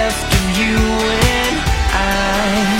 left you and I